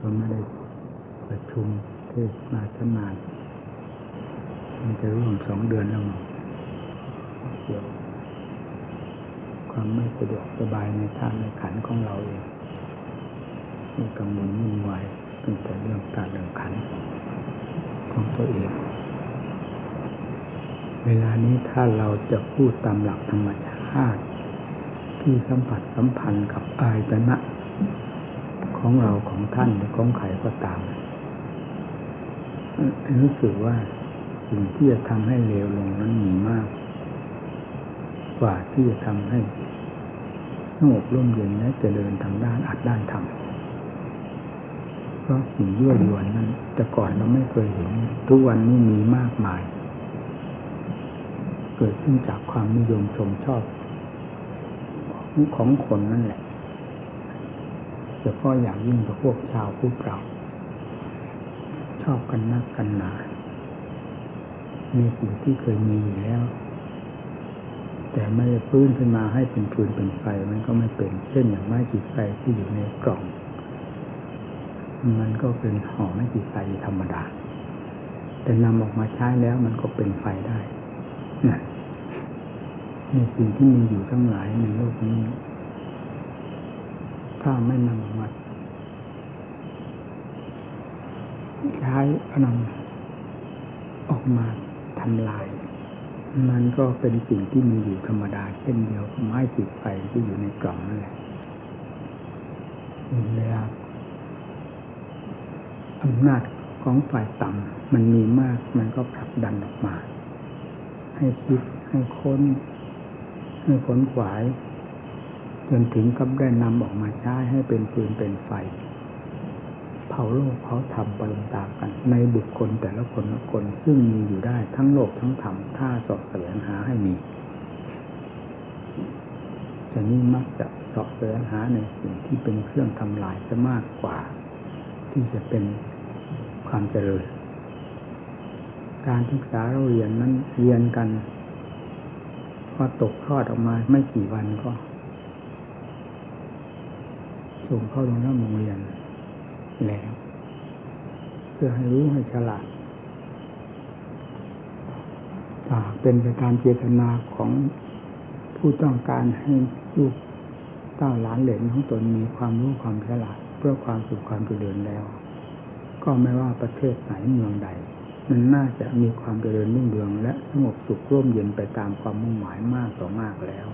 ก็ไม่ได้ประชุมเทศนาชนานมันจะร่วมสองเดือนแล้วมั้งเกี่ยวความไม่สะดวกสบายในทางในขันของเราเองมีกังวลมุ่งวายตั้งแต่เรื่องการเรื่องขันของตัวเอง เวลานี้ถ้าเราจะพูดตามหลักธรรมชาติ ที่สัมผัสสัมพันธ์กับอายตนะ ของเราของท่านหรือของใครก็ตามรู้สึกว่าสิ่งที่จะทำให้เลวลงนั้นมีมาก กว่าที่จะทำให้สงบร่มเย็นและเจริญทางด้านอัดด้านธรรมเพราะสิ่งยั่วยวนนั้น แต่ก่อนเราไม่เคยเห็น ทุกวันนี้มีมากมาย เกิดขึ้นจากความนิยมชมชอบ ของคนนั่นแหละ ฉพาะอย่างยิ่งกับพวกชาวพุทธเรา ชอบกันนักกันหนามีสิ่งที่เคยมีอยู่แล้ว แต่ไม่ได้พื้นขึ้นมาให้เป็นฟืนเป็นไฟมันก็ไม่เป็นเช่นอย่างไม้จีไฟที่อยู่ในกล่อง มันก็เป็นห่อไม้จีไฟธรรมดา แต่นำออกมาใช้แล้วมันก็เป็นไฟได้นี่สิ่งที่มีอยู่ทั้งหลายในโลกนี้ ถ้าไม่นำออกมาใช้นำออกมาทำลาย มันก็เป็นสิ่งที่มีอยู่ธรรมดา เช่นเดียวกับไม้จิดไฟที่อยู่ในกล่องนั่นแหละเวลาอำนาจของฝ่ายต่ำมันมีมากมันก็ผลักดันออกมา ให้คิดให้ค้น ให้ขนขวาย จนถึงกับได้นำออกมาใช้ให้เป็นฟืนเป็นไฟ เผาโลกเผาธรรมไปตามกัน ในบุคคลแต่ละคนละคนซึ่งมีอยู่ได้ทั้งโลกทั้งธรรมถ้าสอบแสวงหาให้มีจะนี่มักจะสอบแสวงหาในสิ่งที่เป็นเครื่องทำลายจะมากกว่า ที่จะเป็นความเจริญ การศึกษาเราเรียนนั้นเรียนกันพอตกทอดออกมาไม่กี่วันก็ ส่งเข้าโรงเรียนโรงเรียนแล้วเพื่อให้รู้ให้ฉลาดเป็นไปตามเจตนาของผู้ต้องการให้ลูกเต้าหลานเหลนของตนมีความรู้ความฉลาดเพื่อความสุขความเจริญแล้ว ก็ไม่ว่าประเทศไหนเมืองใด มันน่าจะมีความเจริญรุ่งเรือง และสงบสุขร่มเย็นไปตามความมุ่งหมายมากต่อมากแล้ว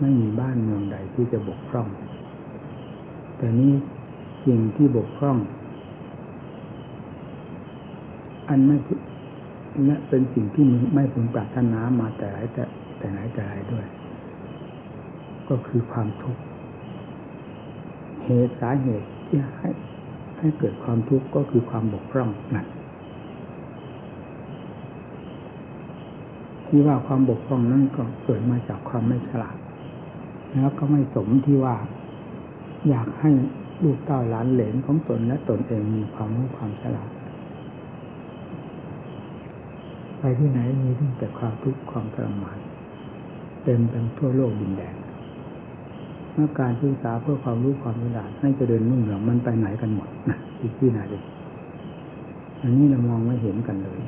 ไม่มีบ้านเมืองใดที่จะบกพร่อง แต่นี้สิ่งที่บกพร่อง อันไม่และเป็นสิ่งที่ไม่พึงปรารถนามาแต่ไหนแต่แต่ไหนแต่ไรด้วย ก็คือความทุกข์เหตุสาเหตุที่ให้ให้เกิดความทุกข์ก็คือความบกพร่องนั่นที่ว่าความบกพร่องนั่นก็เกิดมาจากความไม่ฉลาด แล้วก็ไม่สมที่ว่า อยากให้ลูกเต้าหลานเหลนของตนและตนเองมีความรู้ความฉลาดไปที่ไหนมีแต่ความทุกข์ความทรมานเต็มไปทั่วโลกดินแดนเมื่อการศึกษาเพื่อความรู้ความฉลาดให้เจริญรุ่งเรืองมันไปไหนกันหมดนะที่ที่ไหนเลยอันนี้เรามองไม่เห็นกันเลย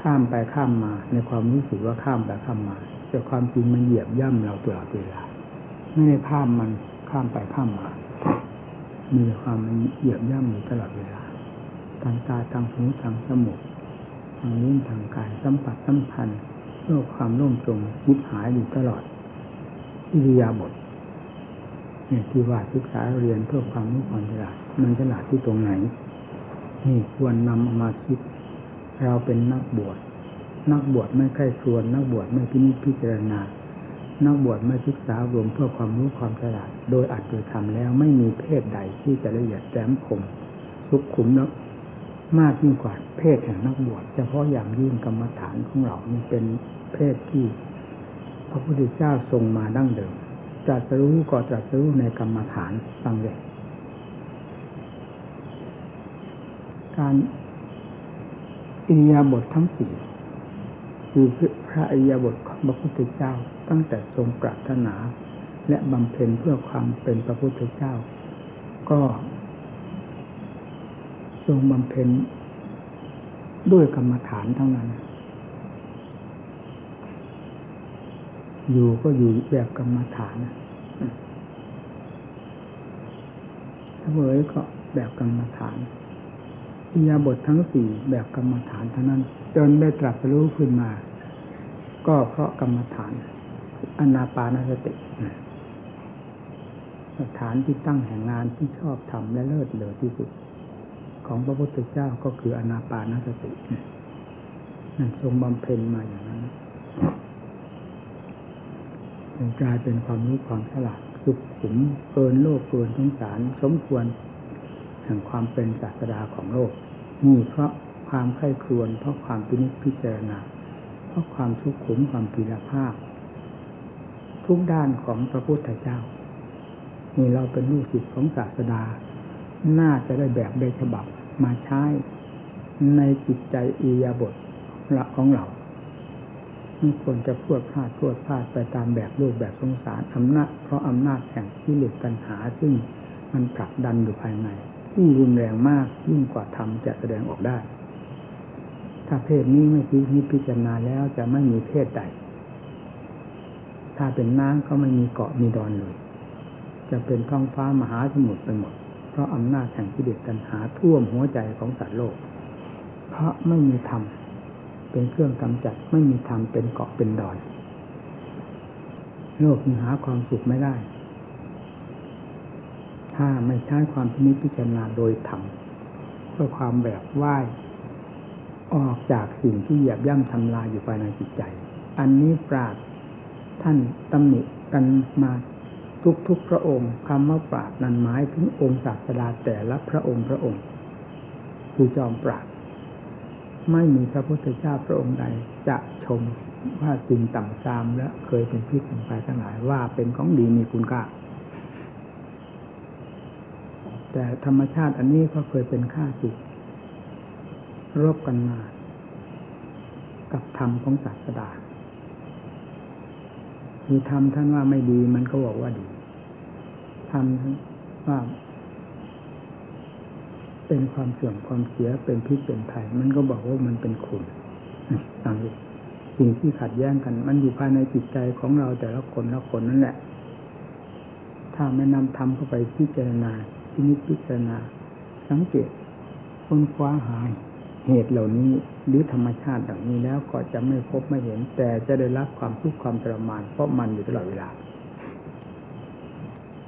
ข้ามไปข้ามมาในความรู้สึกว่าข้ามไปข้ามมา แต่ความจริงมันเหยียบย่ำเราตลอดเวลาไม่ได้ข้ามมัน ข้ามไปข้ามมา มีความเหยียบย่ำอยู่ตลอดเวลาทางตาทางหูทางจมูกทางนิ้วทางกายสัมผัสสัมพันธ์เพื่อความร่มจมยิบหายอยู่ตลอดอิริยาบถเนี่ยที่ว่าศึกษาเรียนเพื่อความรู้ความฉลาดมันฉลาดที่ตรงไหนนี่ควรนำมาคิด เราเป็นนักบวชนักบวชไม่ใคร่ครวญนักบวชไม่พินิจพิจารณา นักบวชไม่ศึกษารวมเพื่อความรู้ความฉลาด โดยอัดโดยทำแล้วไม่มีเพศใดที่จะละเอียดแจ่มคมสุขุมแล้วมากยิ่งกว่าเพศแห่งนักบวชเฉพาะอย่างยิ่งกรรมฐานของเรานี่เป็นเพศที่พระพุทธเจ้าทรงมาดั้งเดิมจัดรู้ก็จัดรู้ในกรรมฐานฟังเลยการอิริยาบถททั้งสี่ คือพระอิริยาบถของพระพุทธเจ้า ตั้งแต่ทรงปรารถนา และบำเพ็ญเพื่อความเป็นพระพุทธเจ้า ก็ทรงบำเพ็ญด้วยกรรมฐานทั้งนั้น อยู่ก็อยู่แบบกรรมฐานเสวยก็แบบกรรมฐานอิยาบททั้งสี่แบบกรรมฐานเท่านั้น จนได้ตรัสรู้ขึ้นมา ก็เพราะกรรมฐานอนาปานสติสถานที่ตั้งแห่งงานที่ชอบทำและเลิศเลอที่สุด ของพระพุทธเจ้าก็คืออนาปานสตินั่นทรงบำเพ็ญมาอย่างนั้นจึงกลายเป็นความรู้ความฉลาดสุขขุมเกินโลกเกินสงสาร สมควรแห่งความเป็นศาสดาของโลกนี่เพราะ ความไข้ครวน เพราะความพินิจพิจารณา เพราะความทุกข์ขุมความปีรภาพ ทุกด้านของพระพุทธเจ้านี่เราเป็นลูกศิษย์ของศาสดา น่าจะได้แบบได้ฉบับมาใช้ในจิตใจอียาบทของเราไม่ควรจะพูดพลาดพูดพลาดไปตามแบบรูปแบบสงสารอำนาจเพราะอำนาจแห่งที่หลุดปัญหาซึ่งมันผลักดันอยู่ภายในที่รุนแรงมากยิ่งกว่าธรรมจะแสดงออกได้ ถ้าเพศนี้ไม่พิจิตพิจารณาแล้วจะไม่มีเพศใด ถ้าเป็นน้ำก็ไม่มีเกาะมีดอนเลย จะเป็นท้องฟ้ามหาสมุทรไปหมด เพราะอำนาจแห่งกิเลสตัณหาท่วมหัวใจของสัตว์โลก เพราะไม่มีธรรมเป็นเครื่องกำจัดไม่มีธรรมเป็นเกาะเป็นดอน โลกหาความสุขไม่ได้ ถ้าไม่ใช้ความพินิจพิจารณาโดยธรรมเพื่อความแบบไหว ออกจากสิ่งที่เหยียบย่ำทำลายอยู่ภายในจิตใจ อันนี้ปราดท่านตำหนิกันมาทุกทุกพระองค์คำว่าปราดนั้นหมายถึงองค์ศาสดาแต่ละพระองค์พระองค์คือจอมปราดไม่มีพระพุทธเจ้าพระองค์ใดจะชมว่าสิ่งต่ำซามและเคยเป็นพิษเป็นภัยทั้งหลายว่าเป็นของดีมีคุณค่าแต่ธรรมชาติอันนี้ก็เคยเป็นข้าศึก รบกันมา กับธรรมของศาสดามีธรรมท่านว่าไม่ดีมันก็บอกว่าดีธรรมว่า เป็นความเสื่อมความเสียเป็นพิษเป็นภัยมันก็บอกว่ามันเป็นคุณต่างสิ่งที่ขัดแย้งกัน มันอยู่ภายในจิตใจของเราแต่ละคนละคนนั่นแหละ ถ้าไม่นำธรรมเข้าไปพิจารณาพินิจพิจารณา สังเกตค้นคว้าหา เหตุเหล่านี้หรือธรรมชาติอย่างนี้แล้วก็จะไม่พบไม่เห็น แต่จะได้รับความทุกข์ความทรมานเพราะมันอยู่ตลอดเวลา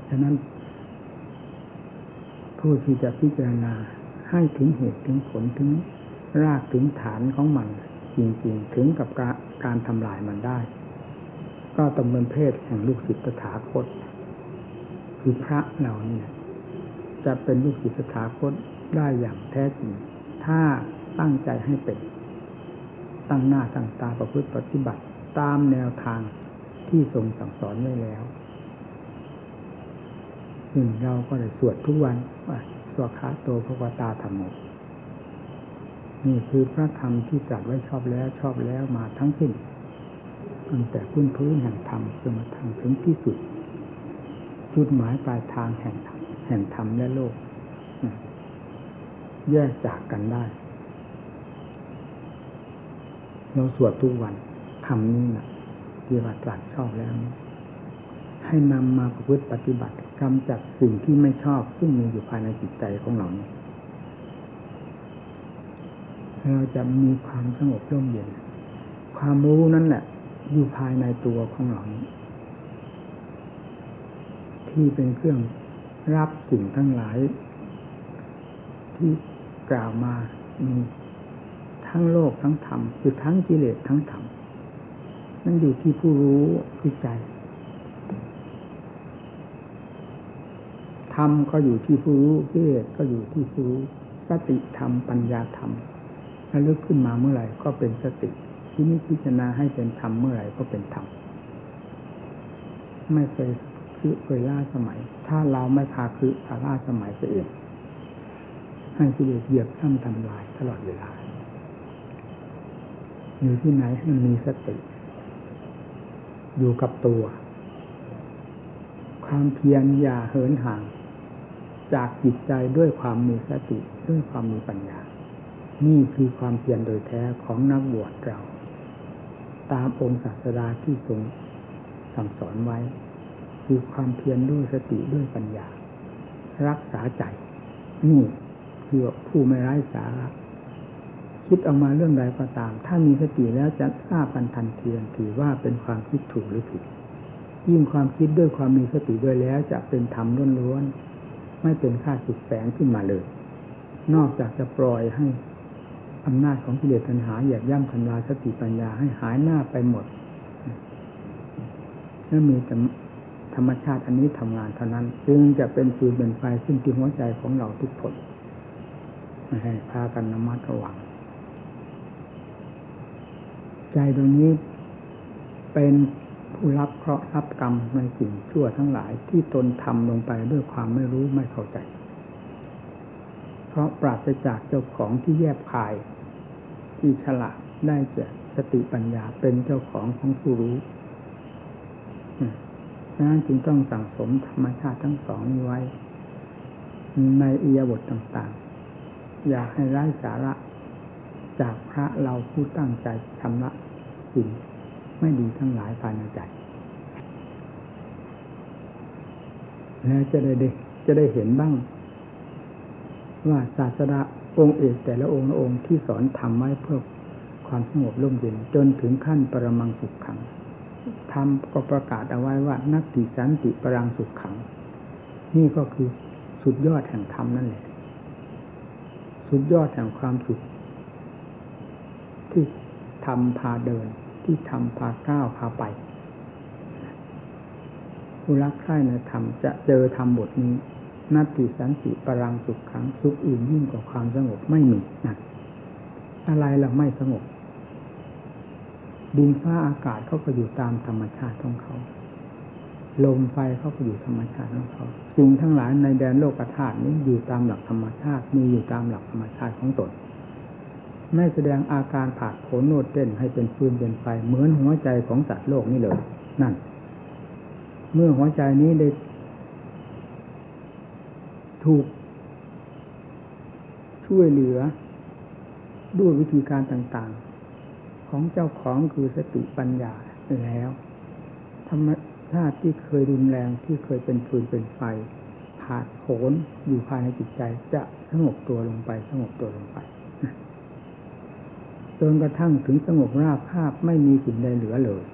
ฉะนั้น ผู้ที่จะพิจารณาให้ถึงเหตุถึงผลถึงรากถึงฐานของมัน จริงๆ ถึงกับการทำลายมันได้ ก็ต้องเป็นเพศแห่งลูกศิษย์ตถาคต คือพระเหล่านี้จะเป็นลูกศิษย์สถาคตได้อย่างแท้จริง ถ้า ตั้งใจให้เป็น ตั้งหน้าตั้งตาประพฤติปฏิบัติตามแนวทางที่ทรงสั่งสอนไว้แล้วซึ่งเราก็ได้สวดทุกวันว่าสวขาโตพระวตาธรรมโมนี่คือพระธรรมที่จัดไว้ชอบแล้วชอบแล้วมาทั้งสิ้นตั้งแต่พื้นพื้นแห่งธรรมจนมาทางถึงที่สุด จุดหมายปลายทางแห่งธรรมแห่งธรรมและโลก แยกจากกันได้ เราสวดทุกวันคำนี้นะที่ว่าตรัสชอบแล้ว ให้นำมาประพฤติปฏิบัติกำจัดสิ่งที่ไม่ชอบ ซึ่งมีอยู่ภายในจิตใจของเรานี้เราจะมีความสงบร่มเย็น ความรู้นั่นแหละ อยู่ภายในตัวของเรานี้ ที่เป็นเครื่องรับสิ่งทั้งหลาย ที่กล่าวมามี ทั้งโลกทั้งธรรมคือทั้งกิเลสทั้งธรรมนั่นอยู่ที่ผู้รู้คือใจธรรมก็อยู่ที่ผู้รู้กิเลสก็อยู่ที่ผู้รู้สติธรรมปัญญาธรรมถ้าลึกขึ้นมาเมื่อไหร่ก็เป็นสติที่นี้พิจารณาให้เป็นธรรมเมื่อไหร่ก็เป็นธรรมไม่เคยคือเคยล่าสมัย ถ้าเราไม่พาคือพาล่าสมัยเองให้กิเลสเหยียบท่ำทำลายตลอดเวลา อยู่ที่ไหนมันมีสติ อยู่กับตัว ความเพียรอย่าเหินห่าง จากจิตใจด้วยความมีสติด้วยความมีปัญญา นี่คือความเพียรโดยแท้ของนักบวชเรา ตามองค์ศาสดาที่ทรงสั่งสอนไว้ คือความเพียรด้วยสติด้วยปัญญา รักษาใจ นี่คือผู้ไม่ไร้สาระ คิดออกมาเรื่องใดก็ตาม ถ้ามีสติแล้วจะทราบกันทันทีทันทีว่าเป็นความคิดถูกหรือผิด ยิ่งความคิดด้วยความมีสติด้วยแล้ว จะเป็นธรรมล้วนๆไม่เป็นค่าสุดแสงขึ้นมาเลย นอกจากจะปล่อยให้อำนาจของกิเลสตัณหาเหยียบย่ำทำลายสติปัญญาให้หายหน้าไปหมดแล้วมีแต่ธรรมชาติอันนี้ทำงานเท่านั้น จึงจะเป็นฟืนเป็นไฟซึ่งที่หัวใจของเราทุกคนให้พากันระมัดระวัง ใจตรงนี้ เป็นผู้รับเคราะห์รับกรรมในสิ่งชั่วทั้งหลายที่ตนทำลงไปด้วยความไม่รู้ไม่เข้าใจ เพราะปราศจากเจ้าของที่แยบคาย ที่ฉลาดได้แก่สติปัญญาเป็นเจ้าของของผู้รู้นั้นจึงต้องสั่งสมธรรมชาติทั้งสองนี้ไว้ ในอียบทต่างๆ อย่าให้ไร้สาระจากพระเราผู้ตั้งใจชำระ สิ่งไม่ดีทั้งหลายภายในใจ แล้วจะได้ จะได้เห็นบ้าง ว่าศาสดาองค์เอกแต่ละองค์ละองค์ที่สอนทำไว้เพื่อความสงบร่มเย็นจนถึงขั้นปรมังสุขขังทำก็ประกาศเอาไว้ว่านักติสันติปรังสุขขัง นี่ก็คือสุดยอดแห่งธรรมนั่นแหละ สุดยอดแห่งความสุขที่ทำพาเดิน ที่ทำพาก้าวพาไปผู้รักใคร่ในธรรมจะเจอธรรมบทนี้นัตติสันติปรังสุขขังสุขอื่นยิ่งกว่าความสงบไม่มีนะอะไรล่ะไม่สงบ ดินฟ้าอากาศเขาก็อยู่ตามธรรมชาติของเขา ลมไฟเขาก็อยู่ธรรมชาติของเขาสิ่งทั้งหลายในแดนโลกธาตุนี้อยู่ตามหลักธรรมชาติมีอยู่ตามหลักธรรมชาติของตน ไม่แสดงอาการผาดโผนโนดเต้นให้เป็นฟืนเป็นไฟเหมือนหัวใจของสัตว์โลกนี่เลย นั่น เมื่อหัวใจนี้ได้ ถูก ช่วยเหลือ ด้วยวิธีการต่างๆ ของเจ้าของคือสติปัญญาแล้วธรรมชาติที่เคยรุนแรงที่เคยเป็นฟืนเป็นไฟผาดโผนอยู่ภายในจิตใจจะสงบตัวลงไปสงบตัวลงไป จนกระทั่งถึงสงบราบคาบไม่มีสิ่งใดเหลือเลย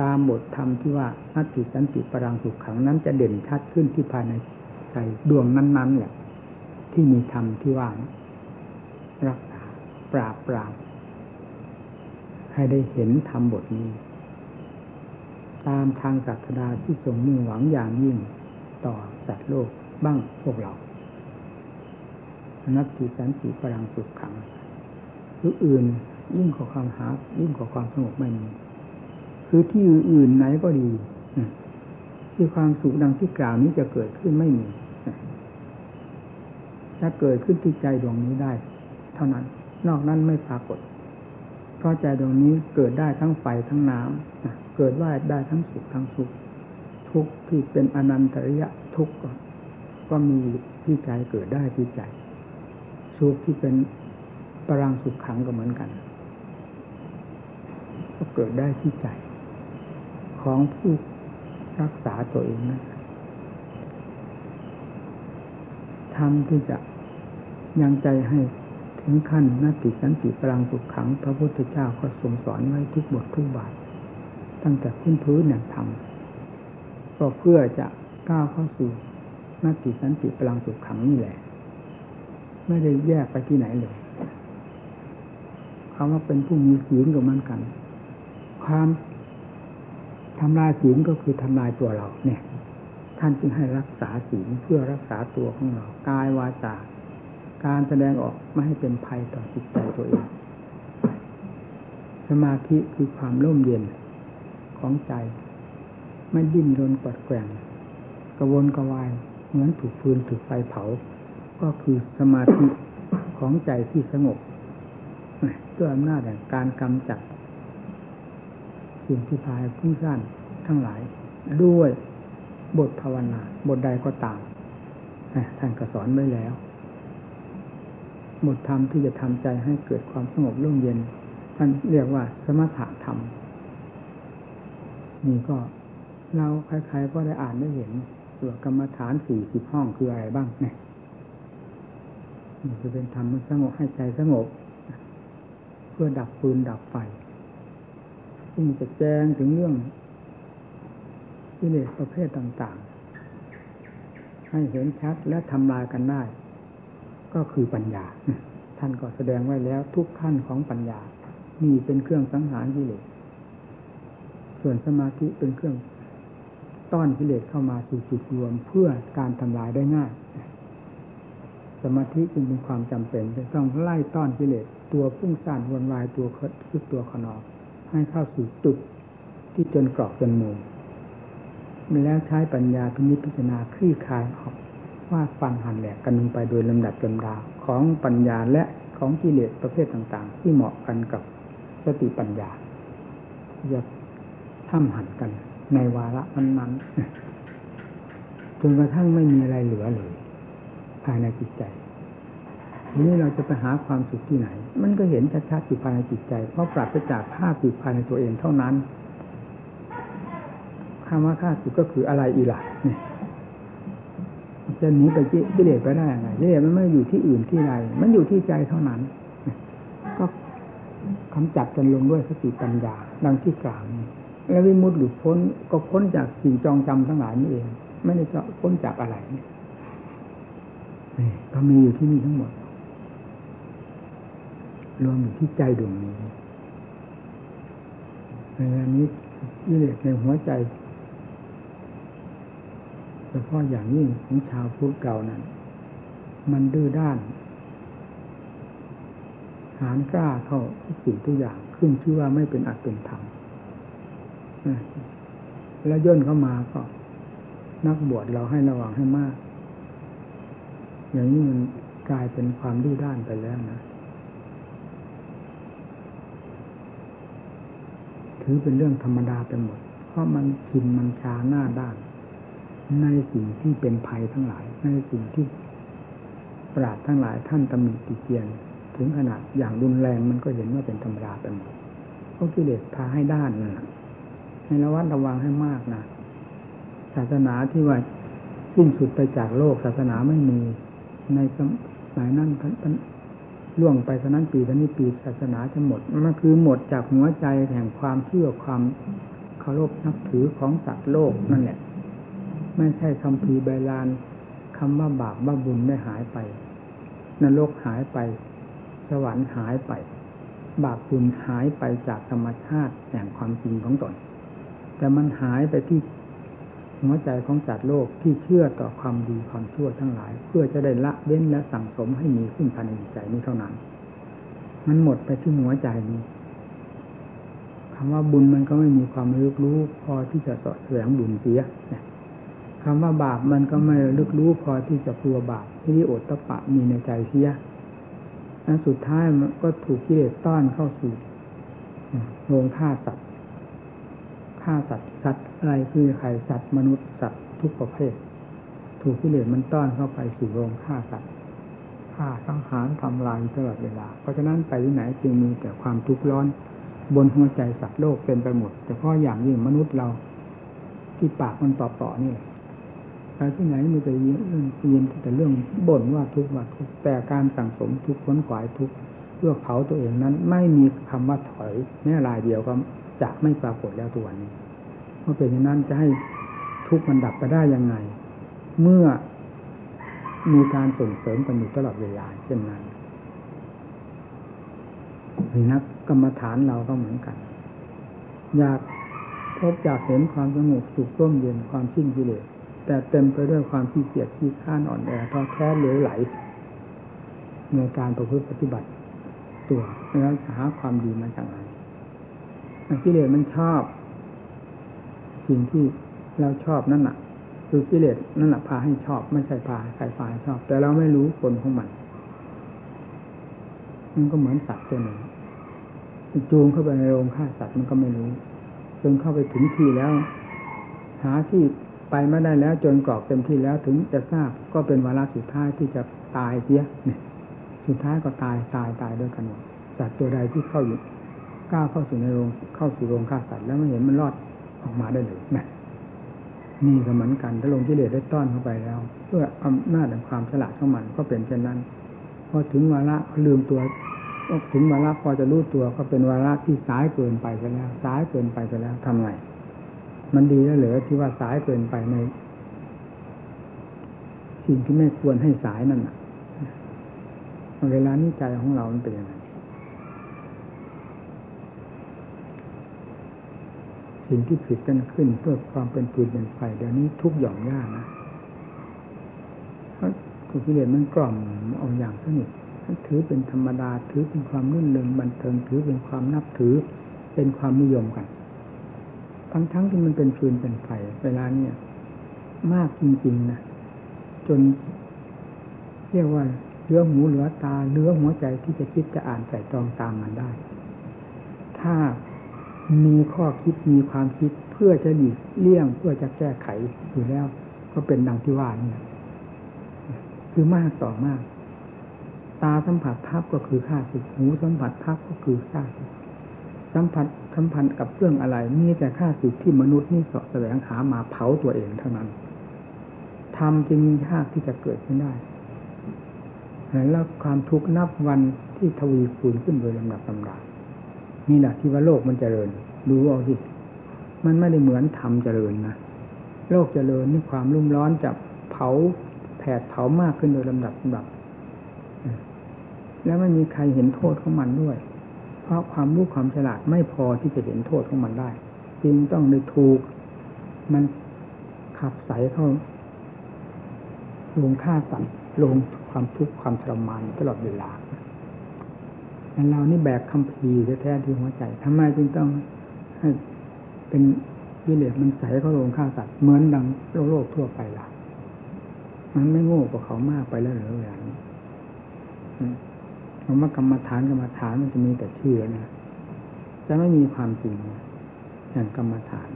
ตามบทธรรมที่ว่านัตติสันติปรังสุขขังนั้นจะเด่นชัดขึ้นที่ภายในใจดวงนั้นๆแหละที่มีธรรมที่ว่ารักษาปราบปรามให้ได้เห็นธรรมบทนี้ ตามทางศาสดาที่ทรงมุ่งหวังอย่างยิ่งต่อสัตว์โลกบ้างพวกเรานัตติสันติปรังสุขขัง คืออื่น ยิ่งกว่าความหา ยิ่งกว่าความสงบไม่มีคือที่อื่นไหนก็ดีที่ความสุขดังที่กล่าวนี้จะเกิดขึ้นไม่มีถ้าเกิดขึ้นที่ใจดวงนี้ได้ เท่านั้น นอกนั้นไม่ปรากฏ เพราะใจดวงนี้เกิดได้ทั้งไฟทั้งน้ำเกิดว่าได้ทั้งสุขทั้งสุขทุกที่เป็นอนันตริยะทุกก็มีที่ใจเกิดได้ที่ใจสุขที่เป็น ปรังสุขขังก็เหมือนกัน ก็เกิดได้ที่ใจ ของผู้รักษาตัวเองนะทำที่จะยังใจให้ถึงขั้นนาติสันติปรังสุขขัง พระพุทธเจ้าก็ทรงสอนไว้ทุกบททุกบาท ตั้งแต่พื้นพื้นเนี่ยทำก็เพื่อจะก้าวเข้าสู่นาติสันติปรังสุขขังนี่แหละ ไม่ได้แยกไปที่ไหนเลย คำว่าเป็นผู้มีศีลก็เหมือนกัน ความทำลายศีลก็คือทำลายตัวเรา เนี่ย ท่านจึงให้รักษาศีลเพื่อรักษาตัวของเรากายวาจาการแสดงออกไม่ให้เป็นภัยต่อจิตใจตัวเอง สมาธิคือความร่มเย็นของใจ ไม่ดิ้นรนกดแกว่งกระวนกระวายเหมือนถูกฟืนถูกไฟเผา ก็คือสมาธิของใจที่สงบ ด้วยอำนาจแห่งการกำจัดสิ่งที่พายพุ่งสั้นทั้งหลาย ด้วยบทภาวนา บทใดก็ตามท่านก็สอนไว้แล้วหมดธรรมที่จะทำใจให้เกิดความสงบร่มเย็น ท่านเรียกว่าสมถะธรรม นี่ก็เราใครๆก็ได้อ่านได้เห็นตัวกรรมฐานสี่สิบห้องคืออะไรบ้างเนี่ยนี่จะเป็นธรรมสงบให้ใจสงบ พื่อดับปืนดับไฟที่งจะแจ้งถึงเรื่องกิเลสประเภทต่างๆ ให้เห็นชัดและทำลายกันได้ ก็คือปัญญา ท่านก็แสดงไว้แล้วทุกขั้นของปัญญามีเป็นเครื่องสังหารกิเลส ส่วนสมาธิเป็นเครื่องต้อนกิเลสเข้ามาสู่จุดรวมเพื่อการทำลายได้ง่าย สมาธิจึงเป็นความจำเป็นจะต้องไล่ต้อนกิเลส ตัวพุ่งซ่านวนวายตัวคึกตัวขนอกให้เข้าสู่จุดที่จนกรอบจนมุมแล้วใช้ปัญญาพินิจพิจารณาคลี่คลายออกว่าฟันหันแหลกกันลงไปโดยลำดับลำดาของปัญญาและของกิเลสประเภทต่าง ๆ ที่เหมาะกันกับสติปัญญาจะท่ำหันกันในวาระนั้นๆจนกระทั่งไม่มีอะไรเหลือเลยภายในจิตใจ ทีนี้เราจะไปหาความสุขที่ไหน มันก็เห็นชัดๆอยู่ภายในจิตใจ เพราะปราศจากภาพอยู่ภายในตัวเองเท่านั้นคำว่าข้าศึกก็คืออะไรอีหล่ะเนี่ยจะหนีไปกิเลสไปได้ยังไงกิเลสมันไม่อยู่ที่อื่นที่ใดมันอยู่ที่ใจเท่านั้น ก็คำจัดกันลงด้วยสติปัญญา ดังที่กล่าวนี้แล้ววิมุตติหลุดพ้นก็พ้นจากสิ่งจองจำทั้งหลายนี่เอง ไม่ได้จะพ้นจากอะไรนี่ก็มีอยู่ที่นี่ทั้งหมด รวมอยู่ที่ใจดวงนี้ในนี้กิเลสในหัวใจเฉพาะอย่างยิ่งของชาวพุทธเก่านั้น มันดื้อด้าน หานกล้าเข้าทุกสิ่งทุกอย่างขึ้นชื่อว่าไม่เป็นอัตเป็นธรรมแล้วย่นเข้ามาก็ นักบวชเราให้ระวังให้มาก อย่างนี้มันกลายเป็นความดื้อด้านไปแล้วนะ ถือเป็นเรื่องธรรมดาไปหมด เพราะมันชินมันชาหน้าด้าน ในสิ่งที่เป็นภัยทั้งหลาย ในสิ่งที่ปราดทั้งหลายท่านตำหนิติเตียน ถึงขนาดอย่างรุนแรงมันก็เห็นว่าเป็นธรรมดาไปหมดเพราะกิเลสพาให้ด้านนั่นให้ระวัดระวังให้มากนะศาสนาที่ว่าสิ้นสุดไปจากโลกศาสนาไม่มีในสมัยนั้น ล่วงไปสนั้นปีนั้นปีศาสนาจะหมดมันคือหมดจากหัวใจแห่งความเชื่อความเคารพนับถือของสัตว์โลกนั่นแหละไม่ใช่คำพีใบลานคำว่าบาปว่าบุญไม่หายไป นรกหายไป สวรรค์หายไป บาปบุญหายไปจากธรรมชาติแห่งความจริงของตนแต่มันหายไปที่ หัวใจของจัดโลกที่เชื่อต่อความดีความชั่วทั้งหลาย เพื่อจะได้ละเว้นและสั่งสมให้มีขึ้นภายในใจนี้เท่านั้น มันหมดไปที่หัวใจนี้คำว่าบุญมันก็ไม่มีความรู้รู้พอที่จะสอดแสวงบุญเสียคำว่าบาปมันก็ไม่ลึกรู้พอที่จะกลัวบาปที่นิโอตตะปะมีในใจเสียและสุดท้ายมันก็ถูกกิเลสต้อนเข้าสู่โรงฆ่าสัตว์ ฆ่าสัตว์สัตว์อะไรคือใครสัตว์มนุษย์สัตว์ทุกประเภท ถูกกิเลสมันต้อนเข้าไปสู่โรงฆ่าสัตว์ฆ่าสังหารทำลายตลอดเวลา เพราะฉะนั้นไปที่ไหนจึงมีแต่ความทุกข์ร้อน บนหัวใจสัตว์โลกเต็มไปหมด แต่พราะอย่างยิ่งมนุษย์เรา ที่ปากมันเปราะๆนี่แหละไปที่ไหนมีแต่ยินเรื่องยินแต่เรื่องบ่นว่าทุกข์ว่าทุกข์แต่การสั่งสมทุกข์ค้นขวายทุกข์เพื่อเผาตัวเองนั้น ไม่มีคำว่าถอยแม้รายเดียวก็ จะไม่ปรากฏแล้วตัวนี้เพราะเป็นอย่างนั้นจะให้ทุกข์มันดับไปได้ยังไง เมื่อมีการส่งเสริมกันอยู่ตลอดเวลาเช่นนั้นนี่นักกรรมฐานเราก็เหมือนกัน อยากพบอยากเห็นความสงบสุขร่มเย็นความสิ้นกิเลสแต่เต็มไปด้วยความขี้เกียจขี้ข้านอ่อนแอท้อแท้เหลวไหลในการประพฤติปฏิบัติตัวแล้วหาความดีมาจากไหน กิเลสมันชอบสิ่งที่เราชอบนั่นแหละคือกิเลสนั่นแหละพาให้ชอบ ไม่ใช่พาใครพาชอบ แต่เราไม่รู้ผลของมัน มันก็เหมือนสัตว์ตัวหนึ่งจูงเข้าไปในโรงฆ่าสัตว์มันก็ไม่รู้จนเข้าไปถึงที่แล้ว หาที่ไปไม่ได้แล้ว จนกรอกเต็มที่แล้วถึงจะทราบก็เป็นวาระสุดท้ายที่จะตายเสียเนี่ย สุดท้ายก็ตายตายตายด้วยกันหมดสัตว์ตัวใดที่เข้าอยู่ กล้าเข้าสู่ในโรงเข้าสู่โรงฆ่าสัตว์แล้วไม่เห็นมันรอดออกมาได้เลยนะนี่ก็เหมือนกันถ้าลงกิเลสได้ต้อนเข้าไปแล้ว เพื่ออำนาจแห่งความฉลาดของมันก็เป็นเช่นนั้นพอถึงวาระลืมตัวถึงวาระพอจะรู้ตัวก็เป็นวาระที่สายเกินไปไปแล้วสายเกินไปไปแล้วทำไงมันดีแล้วเหรือที่ว่าสายเกินไปในสิ่งที่ไม่ควรให้สายนั่นน่ะ เวลานี้ใจของเรามันเป็นยังไง สิ่งที่ผิดกันขึ้น เพื่อความเป็นปืนเป็นไฟเดี๋ยวนี้ทุกหย่อมย่านะเพราะกิเลสมันกล่อมเอาอย่างสนิทถือเป็นธรรมดาถือเป็นความรื่นเริงบันเทิงถือเป็นความนับถือเป็นความนิยมกันทั้งๆทที่มันเป็นฟืนเป็นไฟเวลาเนี่ยมากจริงๆนะจนเรียกว่าเลือหูเหลือตาเลือหัวใจที่จะคิดจะอ่านใส่ตรองตามมันได้ ถ้า มีข้อคิดมีความคิดเพื่อจะหลีกเลี่ยงเพื่อจะแก้ไขอยู่แล้ว ก็เป็นดังที่ว่านี่คือมากต่อมาก ตาสัมผัสทับก็คือค่าศึกหูสัมผัสทับก็คือค่าศึกสัมผัสสัมพันธ์กับเรื่องอะไรมีแต่ค่าศึกที่มนุษย์นี่สาะแสวงหามาเผาตัวเองเท่านั้นทำจึงยากที่จะเกิดขึ้นได้แล้วความทุกข์นับวันที่ทวีคูณขึ้นโดยลำดับลำดับ นี่แหละที่ว่าโลกมันเจริญ ดูเอาสิมันไม่ได้เหมือนธรรมเจริญนะโลกเจริญนี่ความรุ่มร้อนจะเผาแผดเผามากขึ้นโดยลำดับลำดับ แล้วไม่มีใครเห็นโทษของมันด้วย เพราะความรู้ความฉลาดไม่พอที่จะเห็นโทษของมันได้ จึงต้องได้ถูก มันขับใสเข้าลงฆ่าสัตว์ลงความทุกข์ความทรมานตลอดเวลา เรานี่แบกคำพีแท้ๆที่หัวใจทำไมจึงต้องให้เป็นวิเลศมันใสเข้าลงฆ่าสัตว์เหมือนดังโลกโลกทั่วไปล่ะ มันไม่โง่กว่าเขามากไปแล้วหรืออย่างนี้คำว่ากรรมฐานกรรมฐานมันจะมีแต่ชื่อนะจะไม่มีความจริงอย่างกรรมฐาน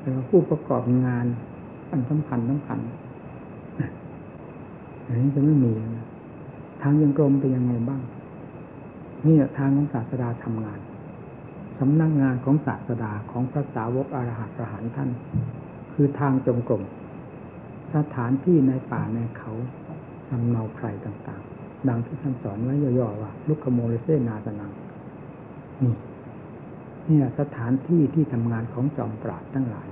แต่ผู้ประกอบงานอันสำคัญสำคัญอันนี้จะไม่มีนะ ทางยังกรมเป็นยังไงบ้างนี่ทางของศาสดาทำงานสำนักงานของศาสดาของพระสาวกอรหัตอรหันท่าน คือทางจงกรมสถานที่ในป่าในเขาทำเนาไพรต่างๆ ดังที่ท่านสอนไว้ย่อๆว่าลุกขโมเลเซนาสนังนี่นี่สถานที่ที่ทำงานของจอมปราดทั้งหลาย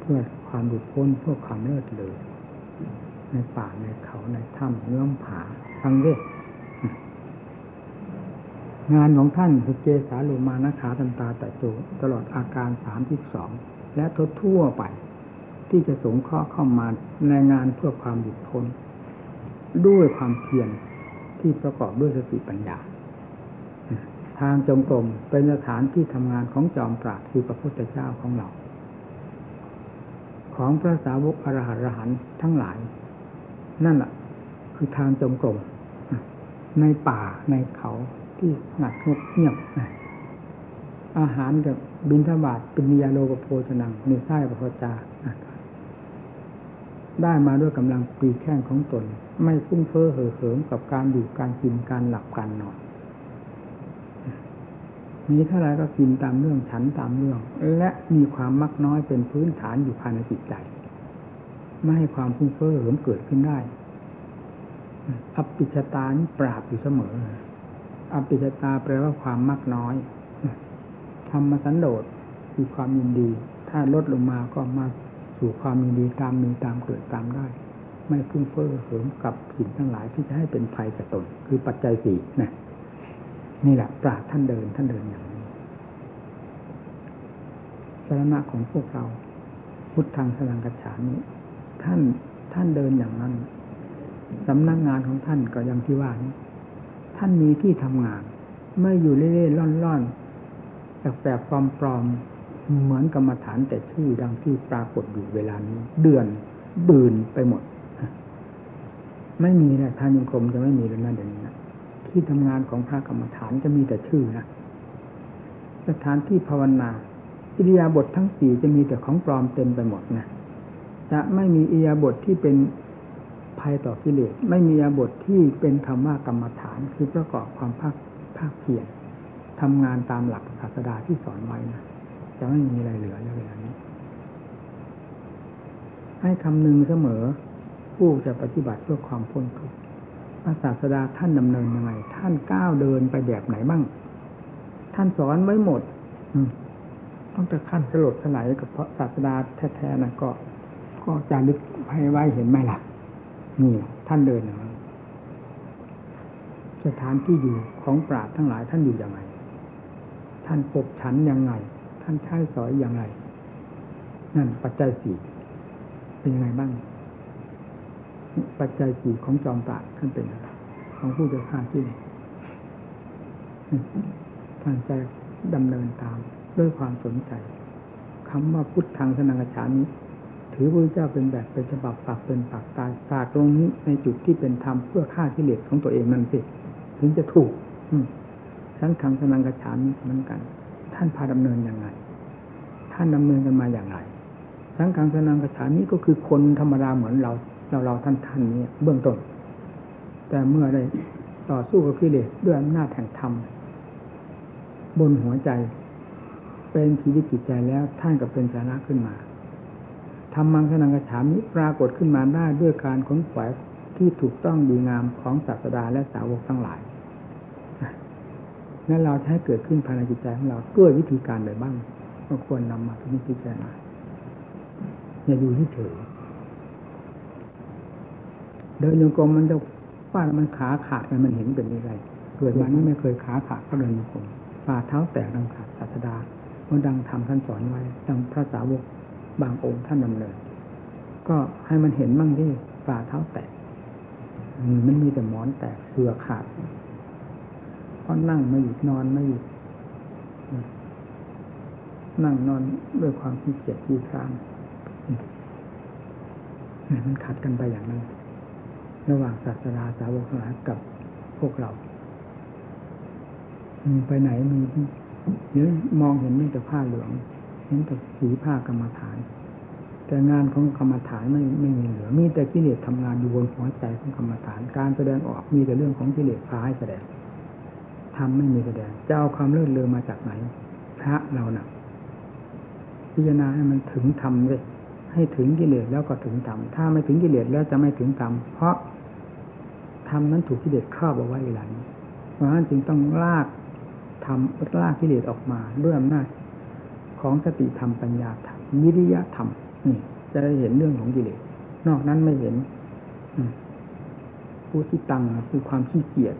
เพื่อความหลุดพ้นเพื่อความเลิศเลย ในป่าในเขาในถ้ำเนื้อมผาฟังดิงานของท่านคือเจสาโลมานาขาตันตาแต่โจตลอดอาการสามที่สองและทดทั่วไป ที่จะสงเคราะห์เข้ามาในงานเพื่อความหยุดพ้นด้วยความเพียรที่ประกอบด้วยสติปัญญา ทางจงกรมเป็นสถานที่ทำงานของจอมปราดคือพระพุทธเจ้าของเรา ของพระสาวกอรหันหันทั้งหลาย นั่นแหละคือทางจงกรมในป่าในเขาที่หนักงบเงียบอาหารกับบินทบาทเป็นมียาโลกโพชนังในไส้ปพจาได้มาด้วยกำลังปีแข้งของตน ไม่ฟุ้งเฟ้อเห่อเหิมกับการอยู่การกินการหลับการนอนมีเท่าไรก็กินตามเรื่องฉันตามเรื่อง และมีความมักน้อยเป็นพื้นฐานอยู่ภายในจิตใจ ไม่ให้ความฟุ้งเฟ้อเหิมเกิดขึ้นได้อภิชตานี่ปราบอยู่เสมออภิชตาแปลว่าความมากน้อยธรรมสันโดษคือความยินดี ถ้าลดลงมาก็มาสู่ความยินดีตามมีตามเกิดตามได้ ไม่ฟุ้งเฟ้อเหิมกับสิ่งทั้งหลายที่จะให้เป็นภัยกับตน คือปัจจัยสี่นะนี่แหละปราบท่านเดินท่านเดินอย่างนี้สาระของพวกเราพุทธังสลังกัจฉานี้ ท่านท่านเดินอย่างนั้นสำนักงงานของท่านก็อย่างที่ว่านี้ท่านมีที่ทำงาน ไม่อยู่เล่ๆล่อนแปลกๆปลอมๆเหมือนกรรมฐานแต่ชื่อดังที่ปรากฏอยู่เวลานี้ เดือนดื่นไปหมด ไม่มีนะท่านยงคมจะไม่มีเลยนะเดี๋ยวนี้นะที่ทำงานของพระกรรมฐานจะมีแต่ชื่อนะสถานที่ภาวนาอิริยาบถททั้งสี่จะมีแต่ของปลอมเต็มไปหมดนะ จะไม่มีอิริยาบทที่เป็นภัยต่อกิเลส ไม่มีอิริยาบทที่เป็นคำว่ากรรมฐานคือประกอบความภาคภาคเพียรทำงานตามหลักศาสดาที่สอนไว้นะจะไม่มีอะไรเหลือเลยเวลานี้ ให้คำนึงเสมอ ผู้จะปฏิบัติเพื่อความพ้นทุกข์พระศาสดาท่านดำเนินยังไง ท่านก้าวเดินไปแบบไหนบ้าง ท่านสอนไว้หมดอืมต้องแต่ขั้นสลดสลายกับพระศาสดาแท้ๆนะก็ ก็จะลึกให้ไว้เห็นไหมล่ะ นี่ท่านเดินอย่างสถานที่อยู่ของปราชญ์ทั้งหลายท่านอยู่อย่างไร ท่านปกฉันอยังไงท่านใช้สอยอย่างไร นั่นปัจจัยสี่เป็นยังไงบ้าง ปัจจัยสี่ของจอมปราชญ์ท่านเป็นอะไรของผู้จะฆ่าที่นท่านใจดำเนินตามด้วยความสนใจคำว่าพุทธังสนังกฉานี้ ถือพระเจ้าเป็นแบบเป็นฉบับปากเป็นปากตายปากตรงนี้ในจุดที่เป็นธรรมเพื่อฆ่ากิเลสของตัวเองนั่นสิถึงจะถูก อืมชั้นขังสนังกระฉานี้เหมือนกัน ท่านพาดำเนินยังไง ท่านดำเนินกันมาอย่างไรสังขังสนังกระฉานี้ก็คือคนธรรมดาเหมือนเราเราเราท่านท่านนี้เบื้องต้น แต่เมื่อได้ต่อสู้กับกิเลสด้วยอำนาจแห่งธรรมบนหัวใจ เป็นชีวิตจิตใจแล้วท่านก็เป็นสาระขึ้นมา ธรรมังสนังกระฉามิปรากฏขึ้นมาได้ด้วยการขนขวายที่ถูกต้องดีงามของศาสดาและสาวกทั้งหลายนั่นเราใช้เกิดขึ้นภายในจิตใจของเราด้วยวิธีการใดบ้างก็ควรนำมาพิจารณาอย่าอยู่ที่เฉยเดินโยกมมันจะว่ามันขาขาดมันเห็นเป็นยังไงเกิดมานี่ไม่เคยขาขาดก็เดินโยกมฝ่าเท้าแตกดังขาดศาสดาเมื่อดังทำท่านสอนไว้ดังพระสาวก บางองค์ท่านดำเนินก็ให้มันเห็นบ้างที่ฝ่าเท้าแตกมันมีแต่หมอนแตกเสือขาดเพราะนั่งไม่หยุดนอนไม่หยุดนั่งนอนด้วยความขี้เกียจขี้คร้านมันขัดกันไปอย่างนั้นระหว่างศาสนาสาวกหลากับพวกเราไปไหนมีเดี๋ยวมองเห็นมีแต่ผ้าเหลือง เห็นแต่สีผ้ากรรมฐาน แต่งานของกรรมฐานไม่ไม่มีเหลือ มีแต่กิเลสทำงานอยู่บนหัวใจของกรรมฐาน การแสดงออกมีแต่เรื่องของกิเลสพาให้แสดงทำไม่มีแสดง จะเอาความเลื่อนเลือมาจากไหน พระเรานะ่ะ พิจารณาให้มันถึงธรรมเลยให้ถึงกิเลสแล้วก็ถึงธรรม ถ้าไม่ถึงกิเลสแล้วจะไม่ถึงธรรม เพราะธรรมนั้นถูกกิเลสครอบเอาไว้หลังเพราะฉะนั้นจึงต้องลากทำลากกิเลสออกมาด้วยอำนาจ ของสติธรรมปัญญาธรรมวิริยะธรรมนี่จะได้เห็นเรื่องของกิเลสนอกนั้นไม่เห็นผู้ที่ตังคือความขี้เกียจ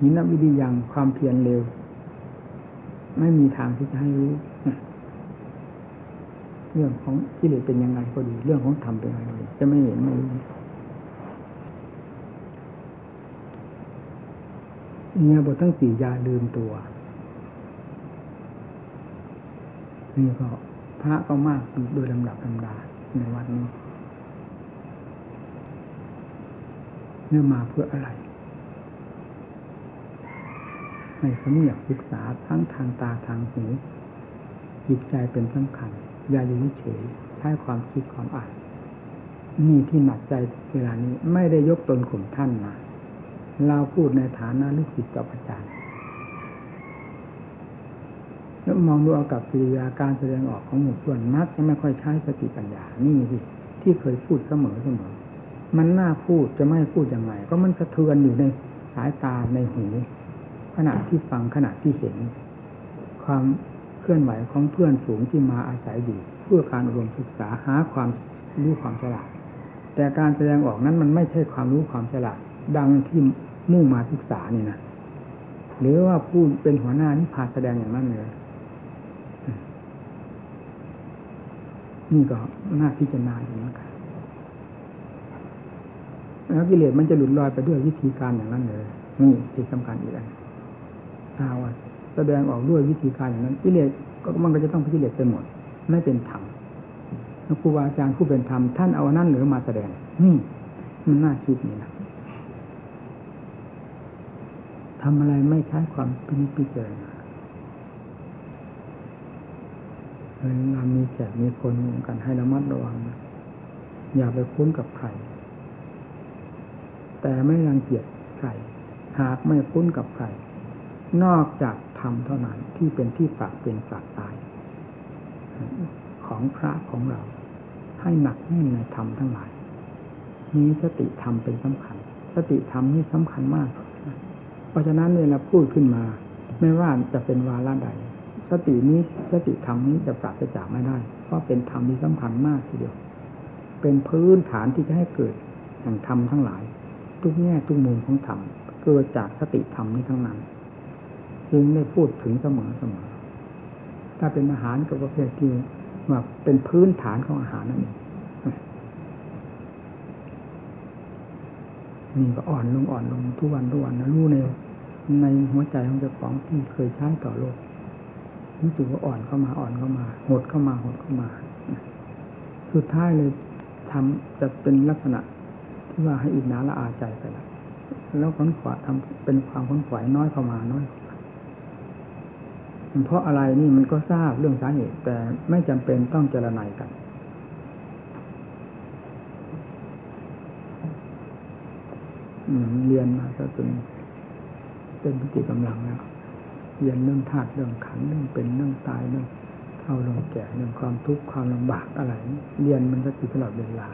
หินวิริยังความเพียรเร็ว ไม่มีทางที่จะให้รู้ เรื่องของกิเลสเป็นยังไงก็ดี เรื่องของธรรมเป็นยังไงก็ดีจะไม่เห็นไม่รู้เนี่ยบททั้งสี่ยาลืมตัว นี่ก็พระก็มากโดยลำดับลำดาในวันนี้เนื่อมาเพื่ออะไรให้สำเนียกศึกษาทั้งทางตาทางหูจิตใจเป็นสำคัญ อย่าอยู่เฉยใช้ความคิดความอ่านนี่ที่หนักใจเวลานี้ไม่ได้ยกตนข่มท่านมา เราพูดในฐานะลูกศิษย์กับอาจารย์ แล้ว มองดูเอากับกิริยาการแสดงออกของหมู่เพื่อนมักจะไม่ค่อยใช้สติปัญญานี่สิที่เคยพูดเสมอเสมอ มันน่าพูดจะไม่พูดยังไง ก็มันสะเทือนอยู่ในสายตาในหู ขณะที่ฟังขณะที่เห็น ความเคลื่อนไหวของเพื่อนฝูงที่มาอาศัยอยู่ เพื่อการอบรมศึกษาหาความรู้ความฉลาด แต่การแสดงออกนั้นมันไม่ใช่ความรู้ความฉลาด ดังที่มุ่งมาศึกษานี่นะหรือว่าผู้เป็นหัวหน้านี่พาแสดงอย่างนั้นเลย นี่ก็น่าพิจารณาอยู่นะครับแล้วกิเลสมันจะหลุดลอยไปด้วยวิธีการอย่างนั้นเลยนี่ที่สำคัญอีกอันถ้าว่าแสดงออกด้วยวิธีการอย่างนั้นกิเลสก็มันก็จะต้องพิกิเลสไปหมด ไม่เป็นธรรมครูบาอาจารย์ผู้เป็นธรรมท่านเอานั่นหรือมาแสดงนี่มันน่าคิดนี่นะทำอะไรไม่ใช้ความพินิจพิจารณา เรามีแขกมีคนกันให้ระมัดระวัง อย่าไปคุ้นกับใคร แต่ไม่รังเกียจใคร หากไม่คุ้นกับใคร นอกจากธรรมเท่านั้นที่เป็นที่ฝากเป็นฝากตาย ของพระของเรา ให้หนักแน่นในธรรมทั้งหลายมีสติธรรมเป็นสำคัญ สติธรรมนี่สำคัญมาก เพราะฉะนั้นเวลาพูดขึ้นมา ไม่ว่าจะเป็นวาระใด สตินี้สติธรรมนี้จะปราศจากไม่ได้ เพราะเป็นธรรมที่สำคัญมากทีเดียว เป็นพื้นฐานที่จะให้เกิดแห่งธรรมทั้งหลาย ทุกแง่ทุกมุมของธรรมเกิดจากสติธรรมนี้ทั้งนั้นจึงได้พูดถึงเสมอเสมอถ้าเป็นอาหารกับประเภทที่ว่าเป็นพื้นฐานของอาหารนั่นเองนี่ก็อ่อนลงอ่อนลงทุกวันทุกวันนะรู้ในในหัวใจของเจ้าของที่เคยใช้ต่อโลก รู้สึกว่าอ่อนเข้ามาอ่อนเข้ามาหดเข้ามาหดเข้ามา สุดท้ายเลยทำจะเป็นลักษณะที่ว่าให้อิจนาละอาใจไปแล้วแล้วขนขวาทำเป็นความขนขวายน้อยเข้ามาน้อยเพราะอะไรนี่มันก็ทราบเรื่องสาเหตุ แต่ไม่จำเป็นต้องเจรนายกันเรียนมาก็จนเป็นพิธีกำลังแล้ว เรียนเรื่องธาตุเรื่องขันเรื่องเป็นเรื่องตายเรื่องเท่าลงแก่เรื่องความทุกข์ความลำบากอะไร เรียนมันก็อยู่ตลอดเวลา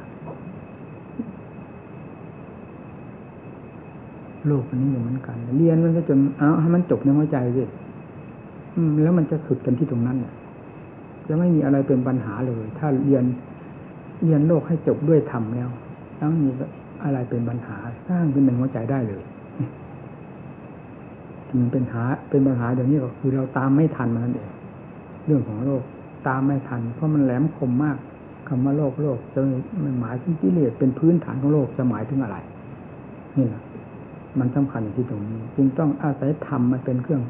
โลกอันนี้เหมือนกัน เรียนมันก็จนเอาให้มันจบในหัวใจสิแล้วมันจะสุดกันที่ตรงนั้นเนี่ยจะไม่มีอะไรเป็นปัญหาเลย ถ้าเรียนเรียนโลกให้จบด้วยธรรมแล้วแล้วมีอะไรเป็นปัญหาสร้างเป็นหนึ่งหัวใจได้เลย ที่มันเป็นหาเป็นปัญหาเดี๋ยวนี้ก็คือเราตามไม่ทันมันนั่นเองเรื่องของโลกตามไม่ทัน เพราะมันแหลมคมมากคำว่าโลกโลกจะมันหมายถึงกิเลสเป็นพื้นฐานของโลกจะหมายถึงอะไรนี่แหละมันสำคัญอยู่ที่ตรงนี้ จึงต้องอาศัยธรรมมาเป็นเครื่อง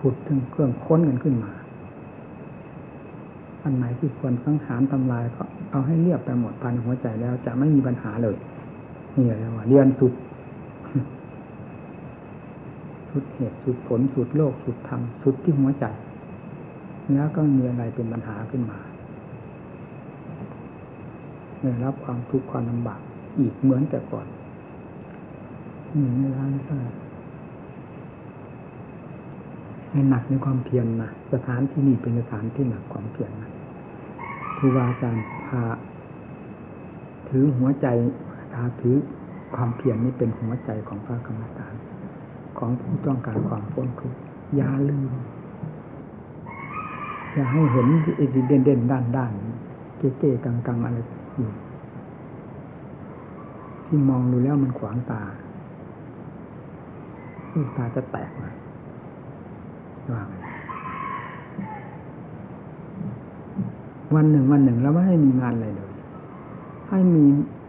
ผุดถึงเครื่องค้นกันขึ้นมา อันไหนที่ควรสังหารทำลายก็เอาให้เรียบไปหมดภายในหัวใจแล้ว จะไม่มีปัญหาเลยนี่เลยว่าเรียนสุด สุดเหตุสุดผลสุดโลกสุดธรรมสุดที่หัวใจแล้วก็มีอะไรเป็นปัญหาขึ้นมาได้รับความทุกข์ความลำบากอีกเหมือนแต่ก่อนนี่ไม่ร้านก็ให้หนักในความเพียรนะสถานที่นี่เป็นสถานที่หนักความเพียรนะครูบาอาจารย์พาถือหัวใจพาถือความเพียรนี่เป็นหัวใจของพระกรรมฐาน ของผู้ต้องการความพ้นทุกข์อย่าลืม อย่าให้เห็นไอ้เด่นเด่นด้านด้านเก๋เก๋กังกังอะไรอยู่ที่มองดูแล้วมันขวางตาลูกตาจะแตกมาว่าวันหนึ่งวันหนึ่งเราไม่ให้มีงานอะไรเลย ให้มี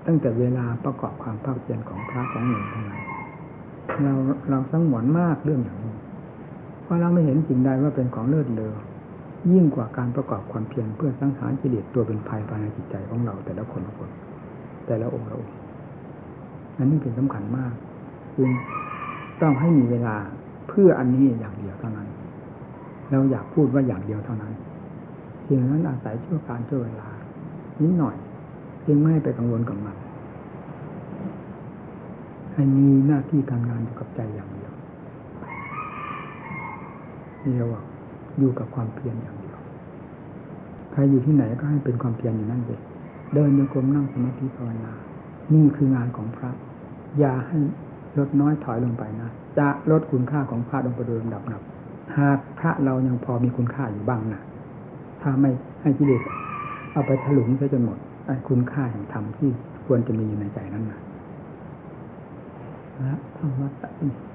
ตั้งแต่เวลาประกอบความภาคเพียรของพระของหนึ่งเท่านั้น เราเราสังหวนมากเรื่องอย่างนี้ เพราะเราไม่เห็นสิ่งใดว่าเป็นของเลิศเลอยิ่งกว่าการประกอบความเพียรเพื่อสังหารกิเลสตัวเป็นภัยภายในจิตใจของเราแต่ละคนละคน แต่ละองค์ละองค์อันนี้เป็นสำคัญมากจึงต้องให้มีเวลาเพื่ออันนี้อย่างเดียวเท่านั้น เราอยากพูดว่าอย่างเดียวเท่านั้นสิ่งนั้นอาศัยชั่วการชั่วเวลานิดหน่อยจึงไม่ไปกังวลกับมัน ให้มีหน้าที่การงานอยู่กับใจอย่างเดียวเรียกว่าอยู่กับความเพียรอย่างเดียว ใครอยู่ที่ไหนก็ให้เป็นความเพียรอยู่นั่นเลยเดินโยกมนั่งสมาธิภาวนา นี่คืองานของพระ อย่าให้ลดน้อยถอยลงไปนะ จะลดคุณค่าของพระลงไปโดยลำดับนับ หากพระเรายังพอมีคุณค่าอยู่บ้างนะ ถ้าไม่ให้กิเลสเอาไปถลุงซะจนหมดคุณค่าแห่งธรรมที่ควรจะมีอยู่ในใจนั้นนะ นะธรรมะ